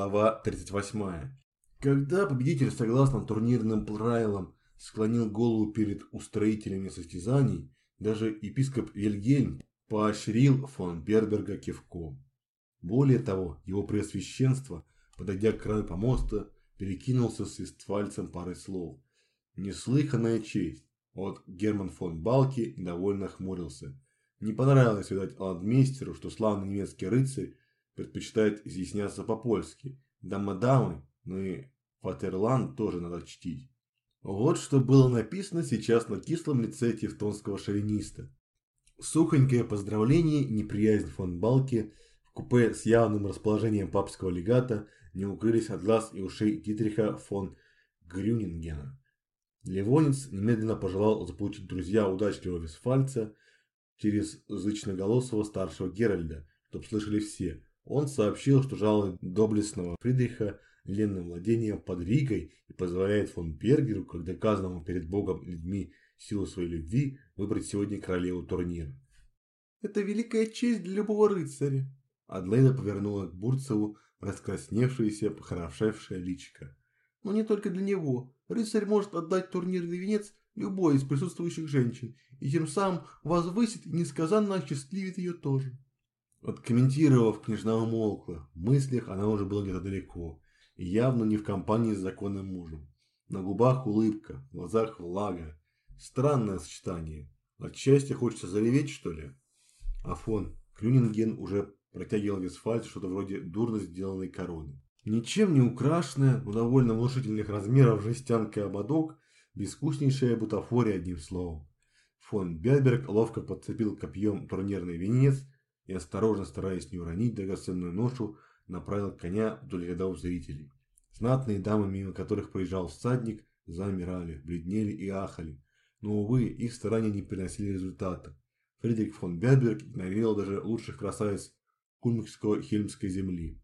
Глава 38. Когда победитель, согласно турнирным правилам, склонил голову перед устроителями состязаний, даже епископ Вильгельм поощрил фон Берберга кивком. Более того, его преосвященство, подойдя к краю помоста, перекинулся с вестфальцем парой слов. Неслыханная честь. Вот Герман фон Балки недовольно хмурился. Не понравилось, видать, ладмейстеру, что славный немецкий рыцарь предпочитает изъясняться по-польски. Дамы-дамы, ну и Фатерланд тоже надо чтить. Вот что было написано сейчас на кислом лице тевтонского шовиниста. Сухонькое поздравление, неприязнь фон Балки в купе с явным расположением папского легата не укрылись от глаз и ушей Дитриха фон Грюнингена. Ливонец немедленно пожелал заполучить друзья удачливого Висфальца через зычноголосого старшего Геральда, чтоб слышали все. Он сообщил, что жалует доблестного Фридриха ленным владением под Ригой и позволяет фон Бергеру, как доказанному перед Богом и людьми силу своей любви, выбрать сегодня королеву турнира. «Это великая честь для любого рыцаря!» Адлейда повернула к Бурцеву раскрасневшееся, похорошевшее личико. «Но не только для него. Рыцарь может отдать турнирный венец любой из присутствующих женщин, и тем самым возвысит и несказанно осчастливит ее тоже». Откомментировав, княжна умолкла. В мыслях она уже была где-то далеко, и явно не в компании с законным мужем. На губах улыбка, в глазах влага. Странное сочетание. От счастья хочется зареветь, что ли? Афон, Клюнинген уже протягивал Висфальт что-то вроде дурно сделанной короны. Ничем не украшенная, но довольно внушительных размеров жестянка ободок, безвкуснейшая бутафория одним словом. Фон Бельберг ловко подцепил копьем турнирный венец и, осторожно стараясь не уронить драгоценную ношу, направил коня вдоль рядов зрителей. Знатные дамы, мимо которых проезжал всадник, замирали, бледнели и ахали. Но, увы, их старания не приносили результата. Фридрих фон Бельберг игнорировал даже лучших красавиц Кульмского-Хельмской земли.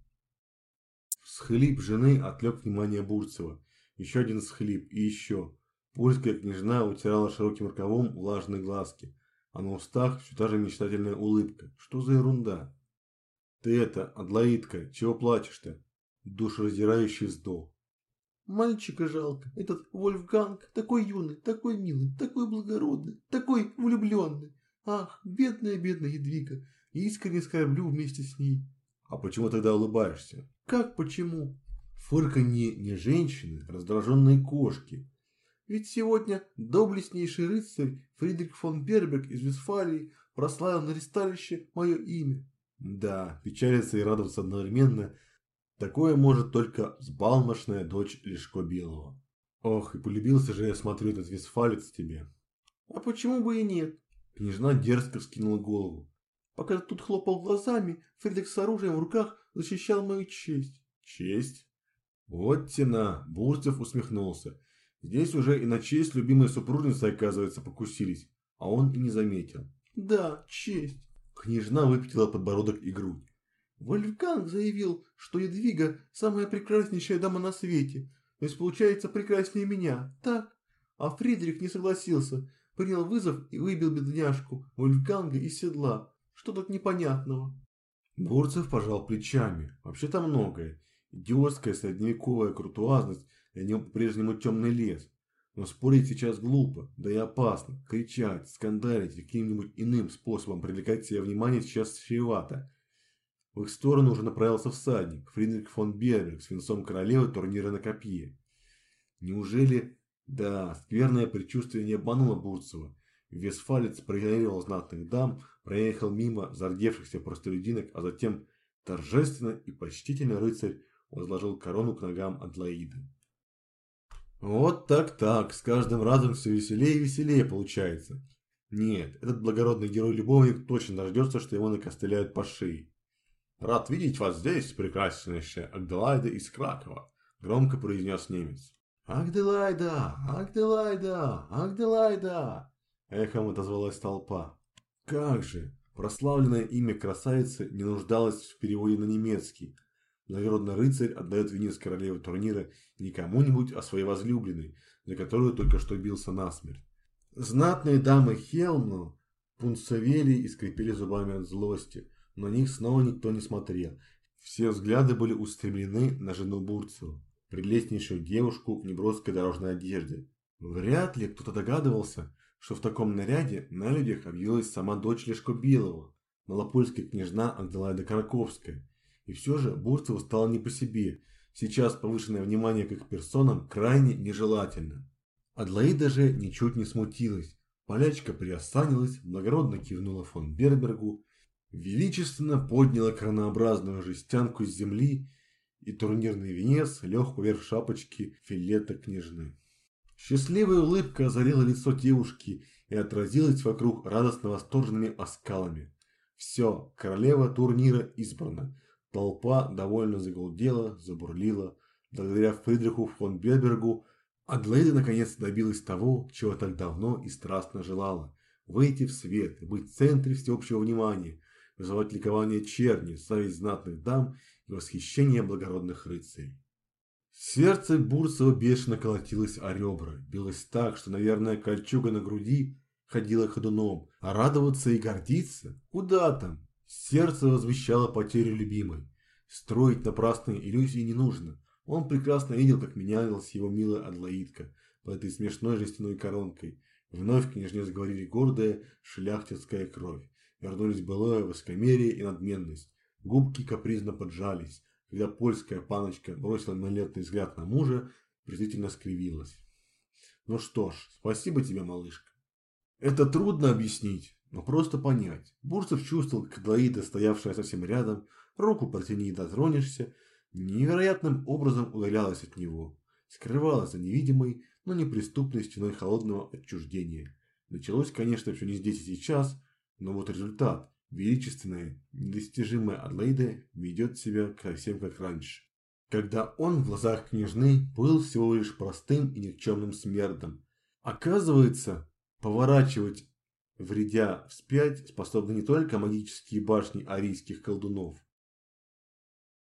Схлип жены отвлек внимание Бурцева. Еще один схлип и еще. Польская княжна утирала широким рукавом влажные глазки а на устах все та же мечтательная улыбка. Что за ерунда? Ты это, Адлоидка, чего плачешь-то? Душераздирающий вздох. Мальчика жалко. Этот Вольфганг такой юный, такой милый, такой благородный, такой влюбленный. Ах, бедная, бедная Едвига. Искренне скорблю вместе с ней. А почему тогда улыбаешься? Как почему? Фырканье не женщины, раздраженные кошки. Ведь сегодня доблестнейший рыцарь Фридрих фон Берберг из Вестфалии прославил на ресталище мое имя. Да, печалиться и радоваться одновременно. Такое может только взбалмошная дочь Лешко Белого. Ох, и полюбился же я, смотрю, этот вестфалец тебе. А почему бы и нет? Княжна дерзко вскинула голову. Пока ты тут хлопал глазами, Фридрих с оружием в руках защищал мою честь. Честь? Вот тена, Бурцев усмехнулся. Здесь уже и на честь любимой супружницы, оказывается, покусились, а он и не заметил. Да, честь. Княжна выпятила подбородок и грудь. Вольфганг заявил, что Едвига самая прекраснейшая дама на свете, то есть получается прекраснее меня, так? А Фридрих не согласился, принял вызов и выбил бедняжку Вольфганга из седла. Что тут непонятного? Бурцев пожал плечами. Вообще-то многое. Идиотская средневековая крутуазность для него по-прежнему темный лес. Но спорить сейчас глупо, да и опасно. Кричать, скандалить каким-нибудь иным способом привлекать себе внимание сейчас чревато. В их сторону уже направился всадник, Фридрих фон Берберг с венцом королевы турнира на копье. Неужели... Да, скверное предчувствие не обмануло Бурцева. Весфалец проигнорировал знатных дам, проехал мимо зардевшихся простолюдинок, а затем торжественно и почтительно рыцарь возложил корону к ногам Адлоиды. Вот так-так, с каждым разом все веселее и веселее получается. Нет, этот благородный герой-любовник точно дождется, что его накостыляют по шее. «Рад видеть вас здесь, прекраснейшая Агделайда из Кракова», – громко произнес немец. «Агделайда! Агделайда! Агделайда!» – эхом отозвалась толпа. Как же, прославленное имя красавицы не нуждалось в переводе на немецкий – Благородный рыцарь отдает венец королевы турнира не кому-нибудь, а своей возлюбленной, за которую только что бился насмерть. Знатные дамы Хелмну пунцовели и скрипели зубами от злости, но на них снова никто не смотрел. Все взгляды были устремлены на жену Бурцеву, прелестнейшую девушку в неброской дорожной одежде. Вряд ли кто-то догадывался, что в таком наряде на людях объявилась сама дочь Лешко Белого, малопольская княжна Андалайда Караковская. И все же Бурцеву стало не по себе. Сейчас повышенное внимание к их персонам крайне нежелательно. Адлаида же ничуть не смутилась. Полячка приосанилась, благородно кивнула фон Бербергу, величественно подняла кронообразную жестянку с земли, и турнирный венец лег поверх шапочки филета княжны. Счастливая улыбка озарила лицо девушки и отразилась вокруг радостно восторженными оскалами. Все, королева турнира избрана. Толпа довольно загалдела, забурлила. Благодаря Фридриху фон Бербергу Адлейда наконец добилась того, чего так давно и страстно желала. Выйти в свет, быть в центре всеобщего внимания, вызывать ликование черни, зависть знатных дам и восхищение благородных рыцарей. Сердце Бурцева бешено колотилось о ребра, билось так, что, наверное, кольчуга на груди ходила ходуном, а радоваться и гордиться? Куда там? Сердце возвещало потерю любимой. Строить напрасные иллюзии не нужно. Он прекрасно видел, как менялась его милая Адлоидка под этой смешной жестяной коронкой. Вновь княжне заговорили гордая шляхтинская кровь. Вернулись былое высокомерие и надменность. Губки капризно поджались, когда польская паночка бросила налетный взгляд на мужа, презрительно скривилась. Ну что ж, спасибо тебе, малышка. Это трудно объяснить, но просто понять. Бурцев чувствовал, как Адлоида, стоявшая совсем рядом, руку протяни и дотронешься, невероятным образом удалялась от него, скрывалась за невидимой, но неприступной стеной холодного отчуждения. Началось, конечно, все не здесь и сейчас, но вот результат. Величественная, недостижимая Адлейда ведет себя совсем как раньше. Когда он в глазах княжны был всего лишь простым и никчемным смердом. Оказывается, поворачивать, вредя вспять, способны не только магические башни арийских колдунов,